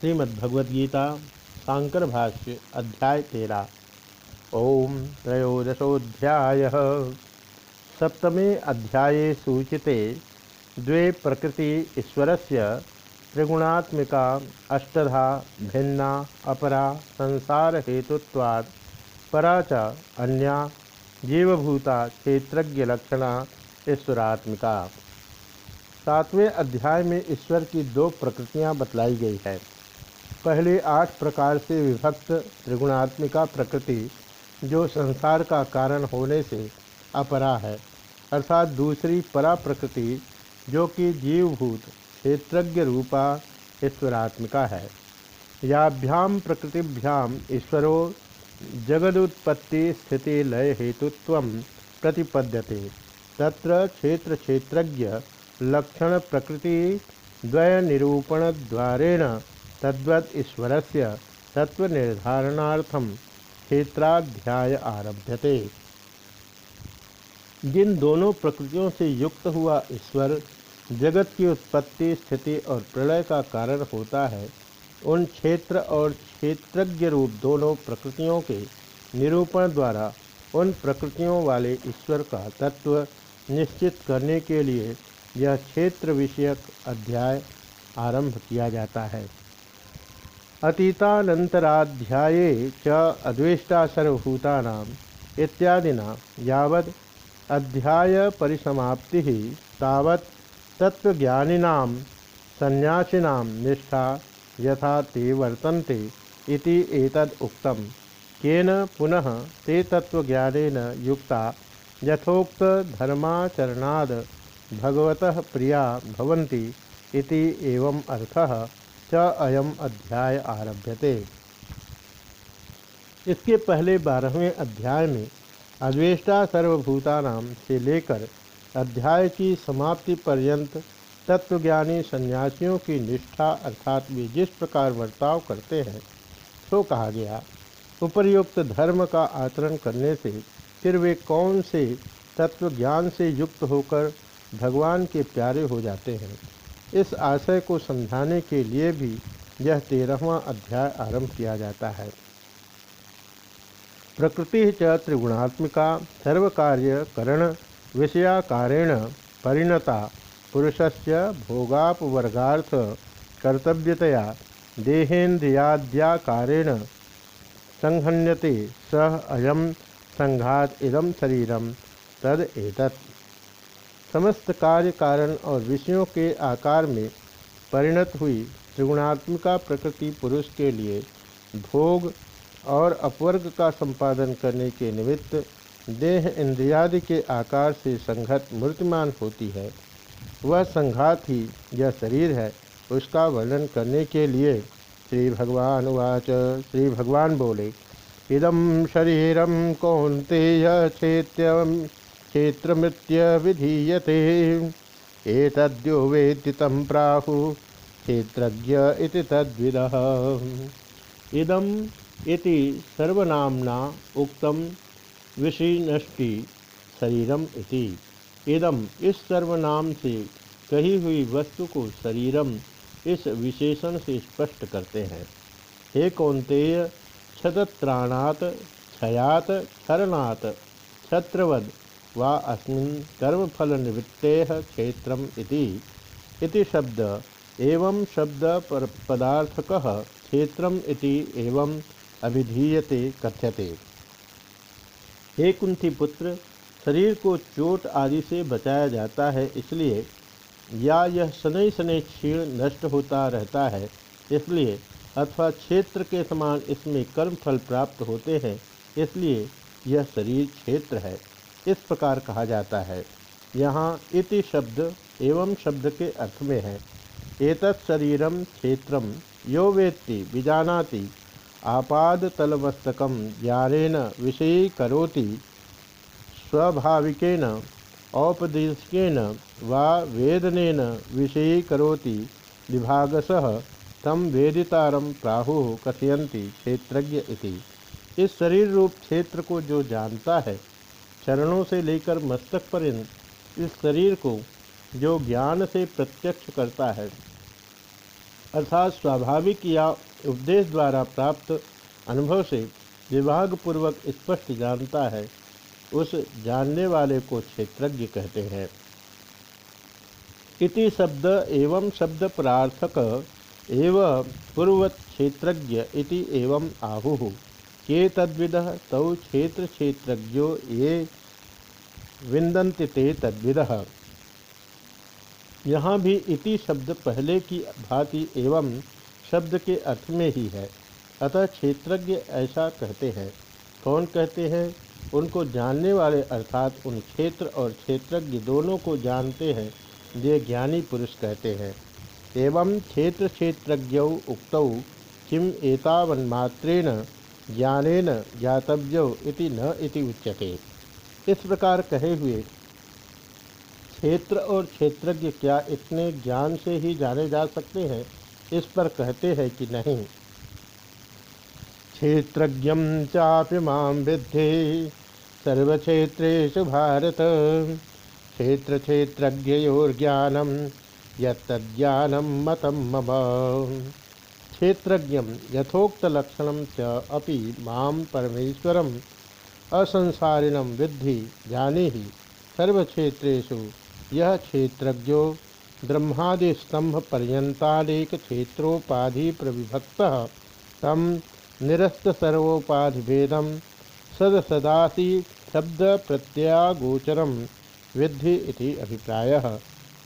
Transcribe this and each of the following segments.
श्रीमद्भगवद्गीता शांकर भाष्य, अध्याय तेरा। ओम त्रयोदशोध्याय सप्तमे अध्याये सूचिते द्वे प्रकृति ईश्वरस्य, त्रिगुणात्मिका, अष्टधा, भिन्ना, अपरा संसार हेतुत्वात् परा च अन्या, जीवभूता क्षेत्रज्ञ लक्षणा ईश्वरात्मिका। सातवें अध्याय में ईश्वर की दो प्रकृतियाँ बतलाई गई है। पहले आठ प्रकार से विभक्त त्रिगुणात्मिका प्रकृति, जो संसार का कारण होने से अपरा है। अर्थात दूसरी परा प्रकृति जो कि जीवभूत क्षेत्रज्ञ रूपा ईश्वरात्मिका है। याभ्याम प्रकृतिभ्याम ईश्वरो जगदुत्पत्ति स्थिति लय हेतुत्व प्रतिपद्यते। तत्र क्षेत्र क्षेत्रज्ञ, लक्षण प्रकृति द्वय निरूपण द्वारेण तद्वत ईश्वर से तत्व निर्धारणार्थम क्षेत्राध्याय आरभ्यते। जिन दोनों प्रकृतियों से युक्त हुआ ईश्वर, जगत की उत्पत्ति, स्थिति और प्रलय का कारण होता है, उन क्षेत्र और क्षेत्रज्ञ रूप दोनों प्रकृतियों के निरूपण द्वारा उन प्रकृतियों वाले ईश्वर का तत्व निश्चित करने के लिए यह क्षेत्र विषयक अध्याय आरंभ किया जाता है। अतीतानंतराध्याये च अद्वेष्टा सर्वभूता इत्यादिना यावद अध्याय परिसमाप्ति तावत तत्वज्ञानिनां सन्यासिनां निष्ठा यथा ते वर्तन्ते इति एतद् उक्तम। केन पुनः ते तत्वज्ञानेन युक्ता यथोक्त धर्माचरणाद भगवतः प्रिया भवन्ति इति एवं अर्थः। च अयम अध्याय आरभ्यते। इसके पहले बारहवें अध्याय में अद्वेष्टा सर्वभूतानाम से लेकर अध्याय की समाप्ति पर्यंत तत्वज्ञानी सन्यासियों की निष्ठा अर्थात वे जिस प्रकार वर्ताव करते हैं तो कहा गया, उपर्युक्त धर्म का आचरण करने से फिर वे कौन से तत्व ज्ञान से युक्त होकर भगवान के प्यारे हो जाते हैं? इस आशय को समझाने के लिए भी यह तेरहवा अध्याय आरंभ किया जाता है। प्रकृति च त्रिगुणात्मिका, सर्वकार्य करण, विषयाकारेण परिणता, पुरुषस्य भोगापवर्गार्थ, कर्तव्यतया, देहेन्द्रियाद्याकारेण संहन्यते सह अयम संघात इदम शरीरम तद एतत्। समस्त कार्य कारण और विषयों के आकार में परिणत हुई त्रिगुणात्मिका प्रकृति पुरुष के लिए भोग और अपवर्ग का संपादन करने के निमित्त देह इंद्रियादि के आकार से संघत मूर्तिमान होती है। वह संघात ही यह शरीर है, उसका वर्णन करने के लिए श्री भगवान वाच श्री भगवान बोले इदम शरीरम कौंतेय क्षेत्रम क्षेत्रमृत्य विधीयते एतद्यो वेत्ति तं प्राहु, क्षेत्रज्ञ इति तद्विदः। इदम इति सर्वनाम्ना उक्तम विषिनष्टि शरीरम इति। इदम इस सर्वनाम से कही हुई वस्तु को शरीरम इस विशेषण से स्पष्ट करते हैं। हे कौंतेय क्षतत्राणात, क्षयात, क्षरणात छत्रवद वा अस्मिन् कर्मफल निवृत्ते क्षेत्रम इति। इति शब्द एवं शब्द पर पदार्थक क्षेत्रम इति एवं अभिधीयते, कथ्यते। हे कुंती पुत्र, शरीर को चोट आदि से बचाया जाता है, इसलिए या यह शनै शनै क्षीण नष्ट होता रहता है, इसलिए अथवा क्षेत्र के समान इसमें कर्म फल प्राप्त होते हैं, इसलिए यह शरीर क्षेत्र है। इस प्रकार कहा जाता है। यहाँ इति शब्द एवं शब्द के अर्थ में है। एतत् शरीरम क्षेत्रम यो वेत्ति विजानाति आपादतलमस्तकम ज्ञानेन विषयी करोति स्वाभाविकेन, औपदेशकेन वा वेदनेन विषयी करोति तम वेदितारम प्राहु कथयन्ति क्षेत्रज्ञ इति। इस शरीर रूप क्षेत्र को जो जानता है चरणों से लेकर मस्तक पर्यंत इस शरीर को जो ज्ञान से प्रत्यक्ष करता है, अर्थात स्वाभाविक या उपदेश द्वारा प्राप्त अनुभव से विभागपूर्वक स्पष्ट जानता है, उस जानने वाले को क्षेत्रज्ञ कहते हैं। इति शब्द एवं शब्द प्रार्थक एव पूर्वत क्षेत्रज्ञ इति एवं आहु। के तद्विद तौ क्षेत्र क्षेत्रज्ञो ये विंदन्ति ते तद्विद। यहाँ भी इति शब्द पहले की भांति एवं शब्द के अर्थ में ही है। अतः क्षेत्रज्ञ ऐसा कहते हैं। कौन कहते हैं? उनको जानने वाले अर्थात उन क्षेत्र और क्षेत्रज्ञ दोनों को जानते हैं, ये ज्ञानी पुरुष कहते हैं। एवं क्षेत्र क्षेत्रज्ञ उक्तौ किम एतावन्मात्रेण ज्ञानेन ज्ञातव्यो इति न इति उच्यते। इस प्रकार कहे हुए, क्षेत्र और क्षेत्रज्ञ क्या इतने ज्ञान से ही जाने जा सकते हैं? इस पर कहते हैं कि नहीं। क्षेत्रज्ञ चापि माँ विद्धि, सर्वक्षेत्रेषु भारत। क्षेत्र क्षेत्रज्ञयोर्ज्ञानम यत्तज्ञानम मतम मम। क्षेत्रज्ञ यथोक्तलक्षण च अपि माँ परमेश्वरम असंसारिणम विद्धि जाने ही सर्वक्षेत्रेषु यह क्षेत्रज्ञो ब्रह्मादिस्तंभ क्षेत्रोपाधि प्रविभक्त तम निरस्त सर्वोपाधिभेदम सद सदासी शब्द प्रत्यागोचरम विद्धि इति अभिप्राय।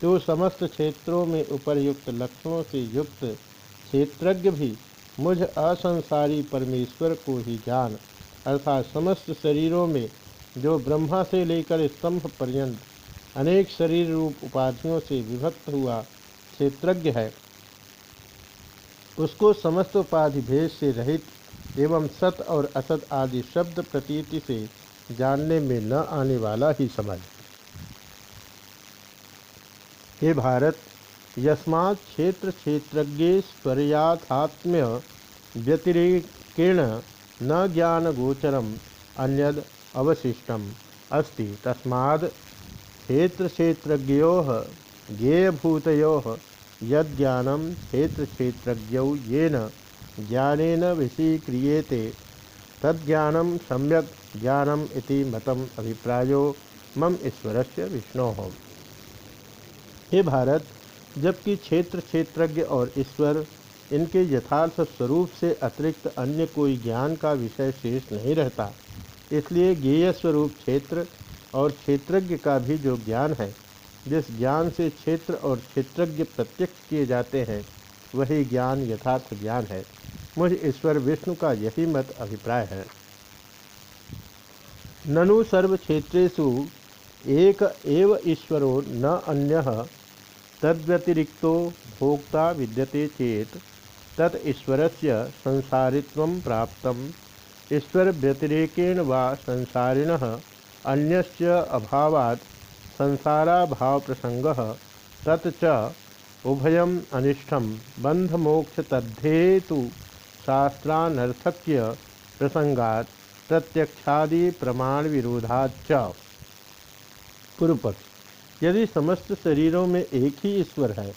जो समस्त क्षेत्रों में उपरयुक्त लक्षणों से युक्त क्षेत्रज्ञ भी मुझ असंसारी परमेश्वर को ही जान, अर्थात समस्त शरीरों में जो ब्रह्मा से लेकर स्तंभ पर्यंत अनेक शरीर रूप उपाधियों से विभक्त हुआ क्षेत्रज्ञ है। उसको समस्त उपाधि भेद से रहित एवं सत और असत आदि शब्द प्रतीति से जानने में न आने वाला ही समझ। हे भारत यस्मात् क्षेत्र क्षेत्रज्ञ स्वर्याथात्म्य व्यतिरेकेण न ज्ञान गोचरम अन्यद अवशिष्टम अस्ति। तस्माद् क्षेत्र क्षेत्रज्ञो ज्ञेयभूतो यज्ञानम क्षेत्र क्षेत्रज्ञौ येन ज्ञानेन विषीक्रियेते तज्ञानम सम्यक ज्ञानम इति मतम अभिप्रायो मम ईश्वर से विष्णु। हे भारत जबकि क्षेत्र क्षेत्रज्ञ और ईश्वर, इनके यथार्थ स्वरूप से अतिरिक्त अन्य कोई ज्ञान का विषय शेष नहीं रहता। इसलिए ज्ञेय स्वरूप क्षेत्र और क्षेत्रज्ञ का भी जो ज्ञान है, जिस ज्ञान से क्षेत्र और क्षेत्रज्ञ प्रत्यक्ष किए जाते हैं, वही ज्ञान यथार्थ ज्ञान है। मुझ ईश्वर विष्णु का यही मत अभिप्राय है। ननु सर्व क्षेत्रेषु एक एव ईश्वरो न अन्य तद्व्यतिरिक्तो भोक्ता विद्यते चेत तत् ईश्वरस्य संसारित्व प्राप्त। ईश्वर व्यतिरेकेण वा संसारिण अन्यस्य अभावात् संसाराभाव प्रसंग तत् उभयम अनिष्टम बंधमोक्ष तद्धेतु शास्त्रानर्थक्य प्रसंगात प्रत्यक्षादि प्रमाण विरोधाच पूर्वपक्ष यदि समस्त शरीरों में एक ही ईश्वर है,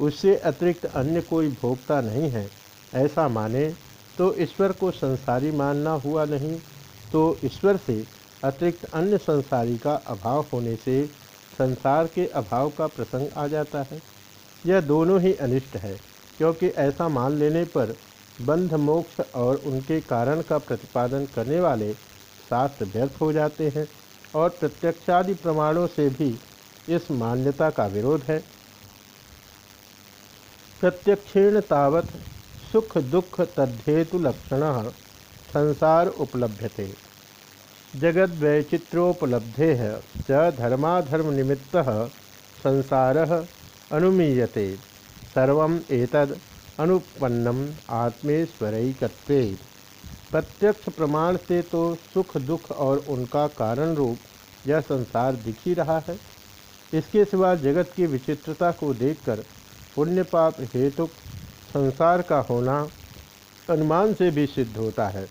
उससे अतिरिक्त अन्य कोई भोक्ता नहीं है, ऐसा माने तो ईश्वर को संसारी मानना हुआ नहीं तो ईश्वर से अतिरिक्त अन्य संसारी का अभाव होने से संसार के अभाव का प्रसंग आ जाता है। यह दोनों ही अनिष्ट है, क्योंकि ऐसा मान लेने पर बंध मोक्ष और उनके कारण का प्रतिपादन करने वाले शास्त्र व्यर्थ हो जाते हैं और प्रत्यक्षादि प्रमाणों से भी इस मान्यता का विरोध है। प्रत्यक्षेण तावत सुख दुख तद्धेतु लक्षण संसार उपलभ्यते। जगद वैचित्रोपलब्धे च धर्माधर्म निमित्त संसार अनुमीयते। सर्व एतद अनुपन्नम आत्मेश्वरकत्वे। प्रत्यक्ष प्रमाण से तो सुख दुख और उनका कारण रूप यह संसार दिख ही रहा है। इसके सिवा जगत की विचित्रता को देखकर पुण्य पाप हेतु संसार का होना अनुमान से भी सिद्ध होता है।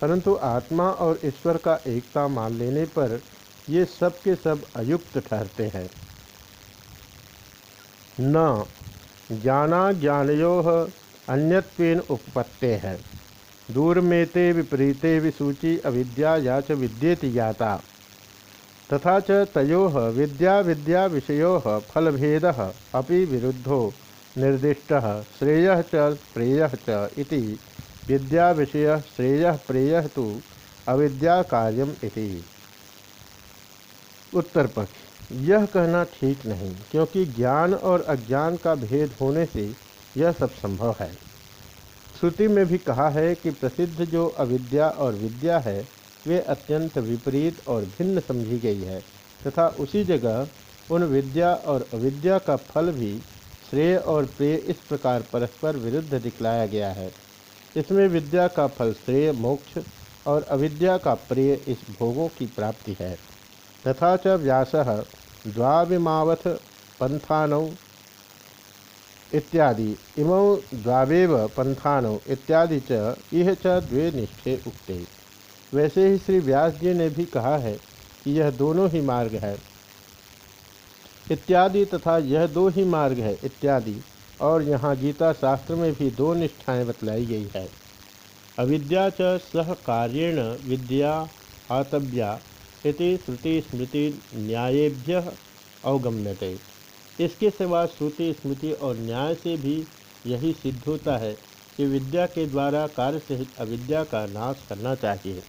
परंतु आत्मा और ईश्वर का एकता मान लेने पर ये सब के सब अयुक्त ठहरते हैं। न, ज्ञाना ज्ञानो अन्यत्वेन उपपत्ते है। दूर में ते विपरीते विसूचि अविद्या या च विद्येति ज्ञाता। तथा च तयो विद्या विद्या विषयो फलभेद अभी विरुद्धो निर्दिष्ट, श्रेय च प्रेय इति। विद्या विषय, श्रेय प्रेय तो अविद्या कार्यम इति। उत्तर पक्ष यह कहना ठीक नहीं, क्योंकि ज्ञान और अज्ञान का भेद होने से यह सब संभव है। श्रुति में भी कहा है कि प्रसिद्ध जो अविद्या और विद्या है वे अत्यंत विपरीत और भिन्न समझी गई है, तथा उसी जगह उन विद्या और अविद्या का फल भी श्रेय और प्रेय इस प्रकार परस्पर विरुद्ध दिखलाया गया है। इसमें विद्या का फल श्रेय, मोक्ष और अविद्या का प्रेय इस भोगों की प्राप्ति है। तथा च व्यास द्वाविमावथ पंथानौ इत्यादि, इमौ द्वावेव पंथानौ इत्यादि च यह च द्वे निष्ठे उक्ते। वैसे ही श्री व्यास जी ने भी कहा है कि यह दोनों ही मार्ग है। इत्यादि तथा यह दो ही मार्ग है, इत्यादि। और यहाँ गीता शास्त्र में भी दो निष्ठाएँ बतलाई गई है। अविद्या च सह कार्येण विद्या आतव्या इति श्रुति स्मृति न्यायेभ्य अवगम्यते। इसके सिवा श्रुति स्मृति और न्याय से भी यही सिद्ध होता है कि विद्या के द्वारा कार्य सहित अविद्या का नाश करना चाहिए।